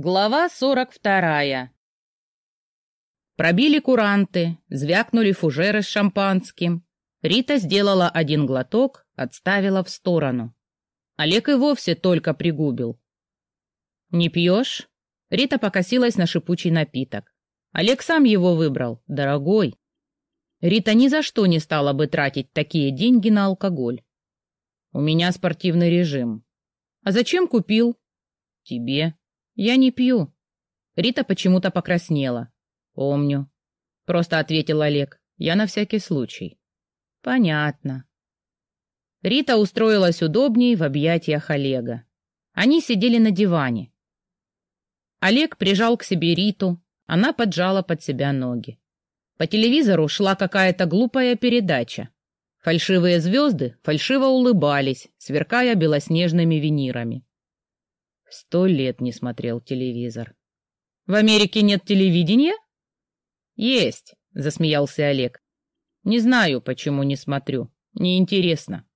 Глава сорок вторая. Пробили куранты, звякнули фужеры с шампанским. Рита сделала один глоток, отставила в сторону. Олег и вовсе только пригубил. «Не пьешь?» Рита покосилась на шипучий напиток. Олег сам его выбрал, дорогой. Рита ни за что не стала бы тратить такие деньги на алкоголь. «У меня спортивный режим». «А зачем купил?» «Тебе». «Я не пью». Рита почему-то покраснела. «Помню». Просто ответил Олег. «Я на всякий случай». «Понятно». Рита устроилась удобней в объятиях Олега. Они сидели на диване. Олег прижал к себе Риту, она поджала под себя ноги. По телевизору шла какая-то глупая передача. Фальшивые звезды фальшиво улыбались, сверкая белоснежными винирами. Сто лет не смотрел телевизор. В Америке нет телевидения? Есть, засмеялся Олег. Не знаю, почему не смотрю. Неинтересно.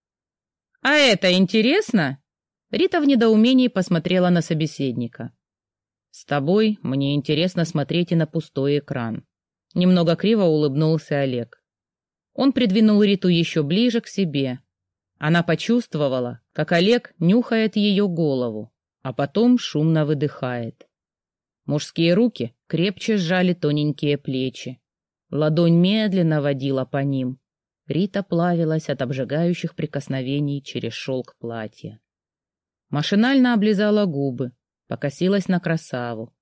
А это интересно? Рита в недоумении посмотрела на собеседника. С тобой мне интересно смотреть и на пустой экран. Немного криво улыбнулся Олег. Он придвинул Риту еще ближе к себе. Она почувствовала, как Олег нюхает ее голову а потом шумно выдыхает. Мужские руки крепче сжали тоненькие плечи. Ладонь медленно водила по ним. Рита плавилась от обжигающих прикосновений через шелк платья. Машинально облизала губы, покосилась на красаву.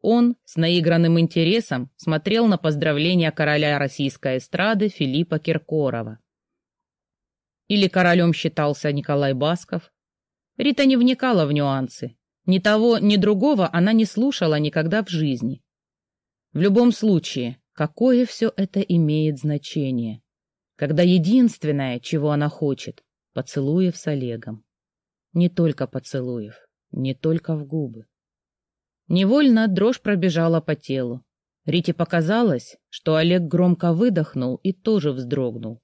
Он с наигранным интересом смотрел на поздравления короля российской эстрады Филиппа Киркорова. Или королем считался Николай Басков, Рита не вникала в нюансы. Ни того, ни другого она не слушала никогда в жизни. В любом случае, какое все это имеет значение, когда единственное, чего она хочет, поцелуев с Олегом. Не только поцелуев, не только в губы. Невольно дрожь пробежала по телу. Рите показалось, что Олег громко выдохнул и тоже вздрогнул.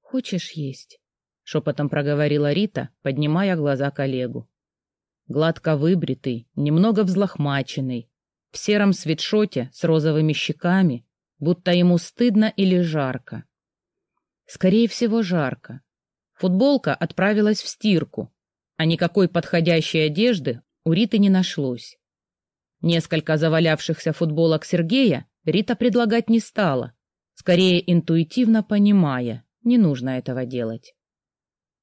«Хочешь есть?» — шепотом проговорила Рита, поднимая глаза к Олегу. Гладко выбритый, немного взлохмаченный, в сером свитшоте с розовыми щеками, будто ему стыдно или жарко. Скорее всего, жарко. Футболка отправилась в стирку, а никакой подходящей одежды у Риты не нашлось. Несколько завалявшихся футболок Сергея Рита предлагать не стала, скорее интуитивно понимая, не нужно этого делать.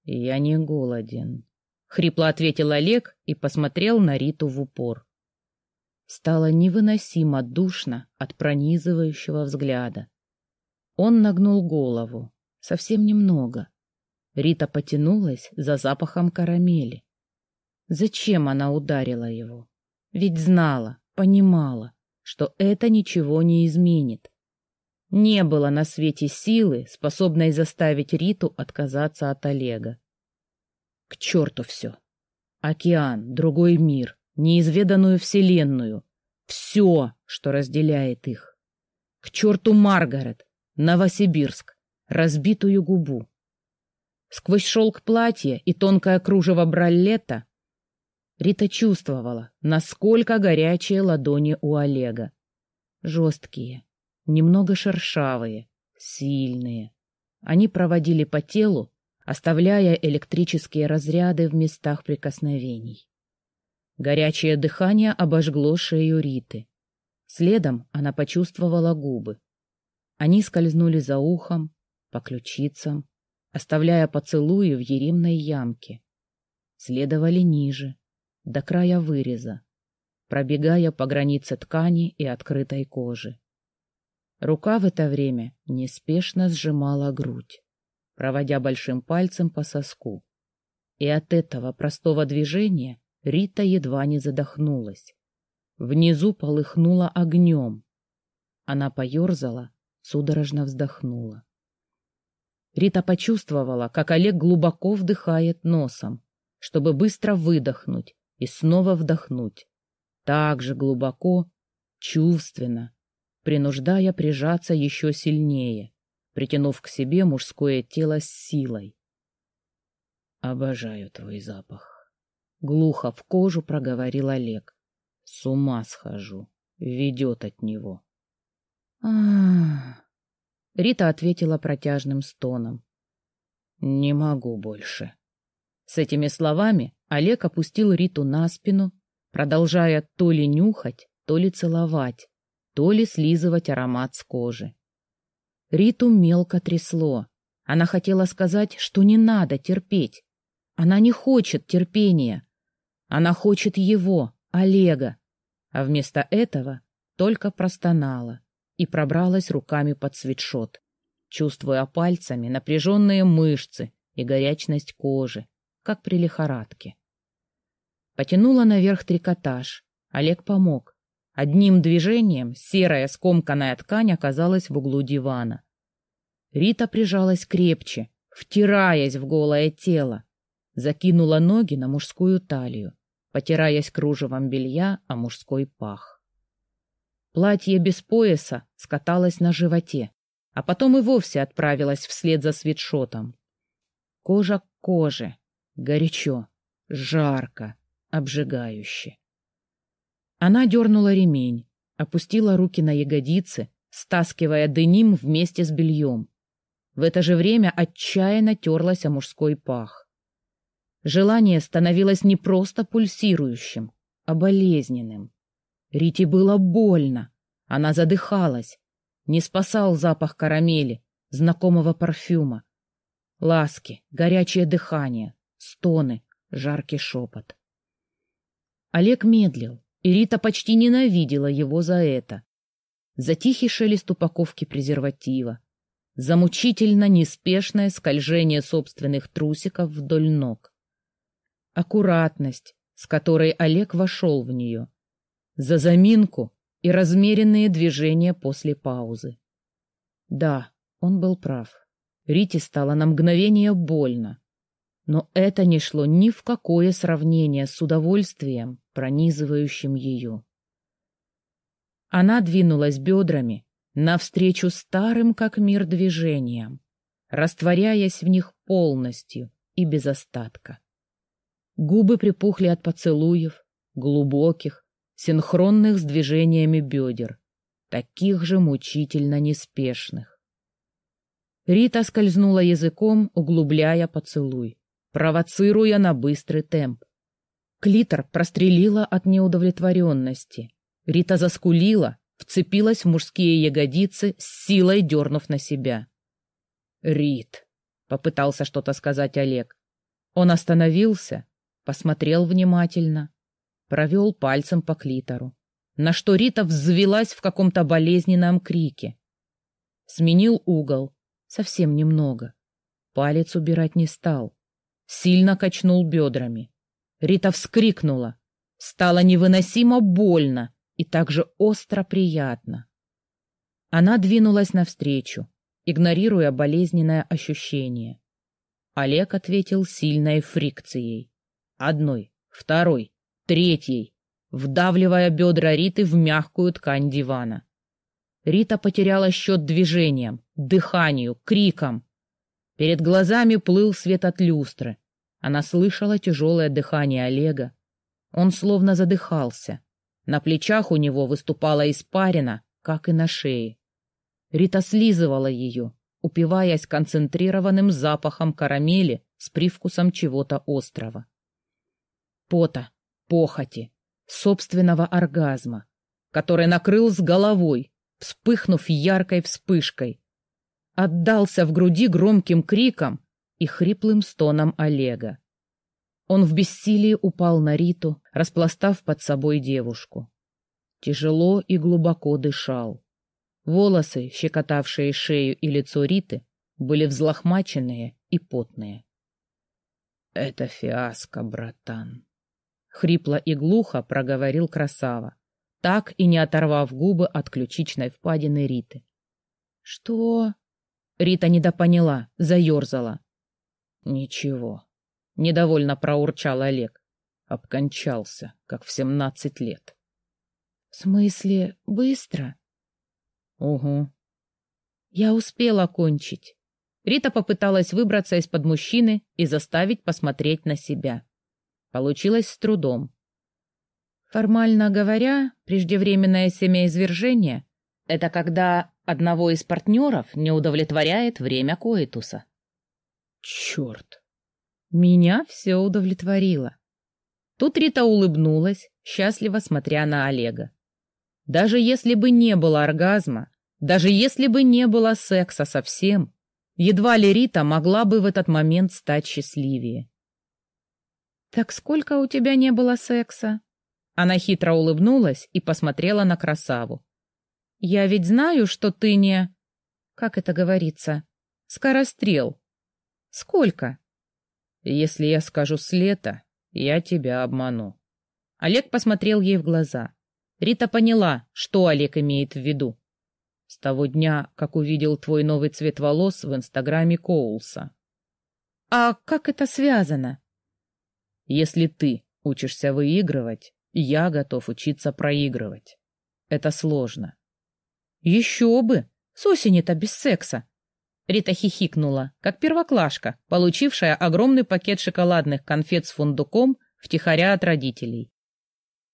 «Я не голоден», — хрипло ответил Олег и посмотрел на Риту в упор. Стало невыносимо душно от пронизывающего взгляда. Он нагнул голову, совсем немного. Рита потянулась за запахом карамели. Зачем она ударила его? Ведь знала, понимала, что это ничего не изменит. Не было на свете силы, способной заставить Риту отказаться от Олега. К черту все. Океан, другой мир, неизведанную вселенную. Все, что разделяет их. К черту Маргарет, Новосибирск, разбитую губу. Сквозь шелк платья и тонкое кружево бралета Рита чувствовала, насколько горячие ладони у Олега. Жесткие, немного шершавые, сильные. Они проводили по телу, оставляя электрические разряды в местах прикосновений. Горячее дыхание обожгло шею Риты. Следом она почувствовала губы. Они скользнули за ухом, по ключицам, оставляя поцелуи в еремной ямке. Следовали ниже, до края выреза, пробегая по границе ткани и открытой кожи. Рука в это время неспешно сжимала грудь, проводя большим пальцем по соску. И от этого простого движения Рита едва не задохнулась. Внизу полыхнула огнем. Она поерзала, судорожно вздохнула. Рита почувствовала, как Олег глубоко вдыхает носом, чтобы быстро выдохнуть и снова вдохнуть. Так же глубоко, чувственно, принуждая прижаться еще сильнее, притянув к себе мужское тело с силой. «Обожаю твой запах», — глухо в кожу проговорил Олег. С ума схожу. Ведет от него. а Рита ответила протяжным стоном. «Не могу больше». С этими словами Олег опустил Риту на спину, продолжая то ли нюхать, то ли целовать, то ли слизывать аромат с кожи. Риту мелко трясло. Она хотела сказать, что не надо терпеть. Она не хочет терпения. Она хочет его, Олега. А вместо этого только простонала и пробралась руками под свитшот, чувствуя пальцами напряженные мышцы и горячность кожи, как при лихорадке. Потянула наверх трикотаж. Олег помог. Одним движением серая скомканная ткань оказалась в углу дивана. Рита прижалась крепче, втираясь в голое тело, закинула ноги на мужскую талию, потираясь кружевом белья о мужской пах. Платье без пояса скаталось на животе, а потом и вовсе отправилась вслед за свитшотом. Кожа к коже, горячо, жарко, обжигающе. Она дернула ремень, опустила руки на ягодицы, стаскивая деним вместе с бельем. В это же время отчаянно терлась о мужской пах. Желание становилось не просто пульсирующим, а болезненным. Рите было больно. Она задыхалась. Не спасал запах карамели, знакомого парфюма. Ласки, горячее дыхание, стоны, жаркий шепот. Олег медлил, и Рита почти ненавидела его за это. За тихий шелест упаковки презерватива, за мучительно неспешное скольжение собственных трусиков вдоль ног. Аккуратность, с которой Олег вошел в нее, за заминку и размеренные движения после паузы. Да, он был прав. Рите стало на мгновение больно. Но это не шло ни в какое сравнение с удовольствием, пронизывающим ее. Она двинулась бедрами навстречу старым как мир движениям, растворяясь в них полностью и без остатка. Губы припухли от поцелуев, глубоких, синхронных с движениями бедер, таких же мучительно неспешных. Рита скользнула языком, углубляя поцелуй, провоцируя на быстрый темп. Клитор прострелила от неудовлетворенности. Рита заскулила, вцепилась в мужские ягодицы, с силой дернув на себя. «Рит!» — попытался что-то сказать Олег. Он остановился, посмотрел внимательно, провел пальцем по клитору, на что Рита взвелась в каком-то болезненном крике. Сменил угол, совсем немного. Палец убирать не стал. Сильно качнул бедрами. Рита вскрикнула. Стало невыносимо больно и также остро приятно. Она двинулась навстречу, игнорируя болезненное ощущение. Олег ответил сильной фрикцией. Одной, второй, третьей, вдавливая бедра Риты в мягкую ткань дивана. Рита потеряла счет движениям, дыханию, крикам. Перед глазами плыл свет от люстры, она слышала тяжелое дыхание Олега. Он словно задыхался. На плечах у него выступала испарина, как и на шее. Рита слизывала ее, упиваясь концентрированным запахом карамели с привкусом чего-то острого. Пота, похоти, собственного оргазма, который накрыл с головой, вспыхнув яркой вспышкой. Отдался в груди громким криком, и хриплым стоном Олега. Он в бессилии упал на Риту, распластав под собой девушку. Тяжело и глубоко дышал. Волосы, щекотавшие шею и лицо Риты, были взлохмаченные и потные. — Это фиаско, братан. Хрипло и глухо проговорил красава, так и не оторвав губы от ключичной впадины Риты. — Что? Рита недопоняла, заерзала. Ничего. Недовольно проурчал Олег. Обкончался, как в семнадцать лет. В смысле, быстро? Угу. Я успела кончить. Рита попыталась выбраться из-под мужчины и заставить посмотреть на себя. Получилось с трудом. Формально говоря, преждевременное семяизвержение — это когда одного из партнеров не удовлетворяет время коитуса. Черт! Меня все удовлетворило. Тут Рита улыбнулась, счастливо смотря на Олега. Даже если бы не было оргазма, даже если бы не было секса совсем, едва ли Рита могла бы в этот момент стать счастливее. «Так сколько у тебя не было секса?» Она хитро улыбнулась и посмотрела на красаву. «Я ведь знаю, что ты не... Как это говорится? Скорострел. Сколько?» «Если я скажу с лета, я тебя обману». Олег посмотрел ей в глаза. Рита поняла, что Олег имеет в виду. С того дня, как увидел твой новый цвет волос в инстаграме Коулса. А как это связано? Если ты учишься выигрывать, я готов учиться проигрывать. Это сложно. Еще бы! С осени-то без секса. Рита хихикнула, как первоклашка, получившая огромный пакет шоколадных конфет с фундуком втихаря от родителей.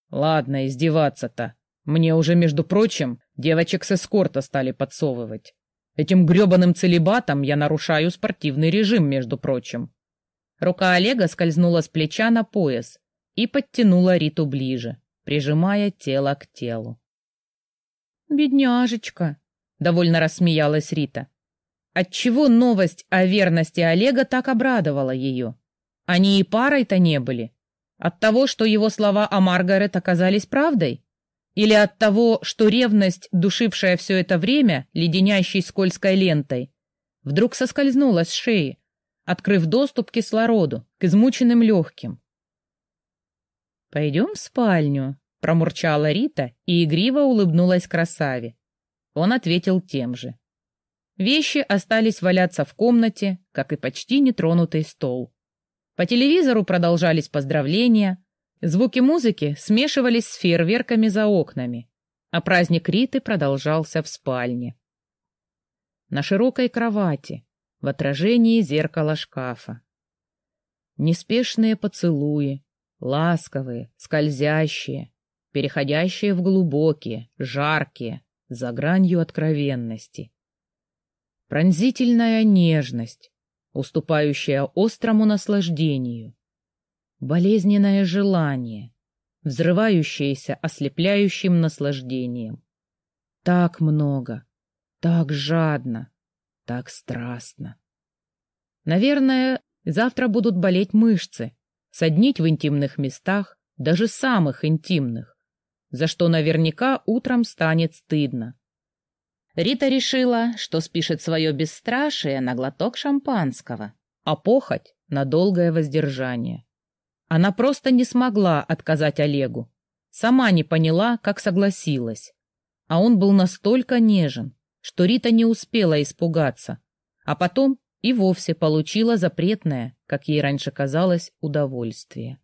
Ладно, издеваться-то. Мне уже, между прочим, девочек с эскорта стали подсовывать. Этим гребаным целебатом я нарушаю спортивный режим, между прочим. Рука Олега скользнула с плеча на пояс и подтянула Риту ближе, прижимая тело к телу. «Бедняжечка!» — довольно рассмеялась Рита. Отчего новость о верности Олега так обрадовала ее? Они и парой-то не были. От того, что его слова о Маргарет оказались правдой? Или от того, что ревность, душившая все это время, леденящей скользкой лентой, вдруг соскользнула с шеи, открыв доступ к кислороду, к измученным легким? «Пойдем в спальню», — промурчала Рита и игриво улыбнулась красаве. Он ответил тем же. Вещи остались валяться в комнате, как и почти нетронутый стол. По телевизору продолжались поздравления, звуки музыки смешивались с фейерверками за окнами, а праздник Риты продолжался в спальне. На широкой кровати, в отражении зеркала шкафа. Неспешные поцелуи, ласковые, скользящие, переходящие в глубокие, жаркие, за гранью откровенности. Пронзительная нежность, уступающая острому наслаждению, болезненное желание, взрывающееся ослепляющим наслаждением. Так много, так жадно, так страстно. Наверное, завтра будут болеть мышцы, соднить в интимных местах, даже самых интимных, за что наверняка утром станет стыдно. Рита решила, что спишет свое бесстрашие на глоток шампанского, а похоть — на долгое воздержание. Она просто не смогла отказать Олегу. Сама не поняла, как согласилась. А он был настолько нежен, что Рита не успела испугаться, а потом и вовсе получила запретное, как ей раньше казалось, удовольствие.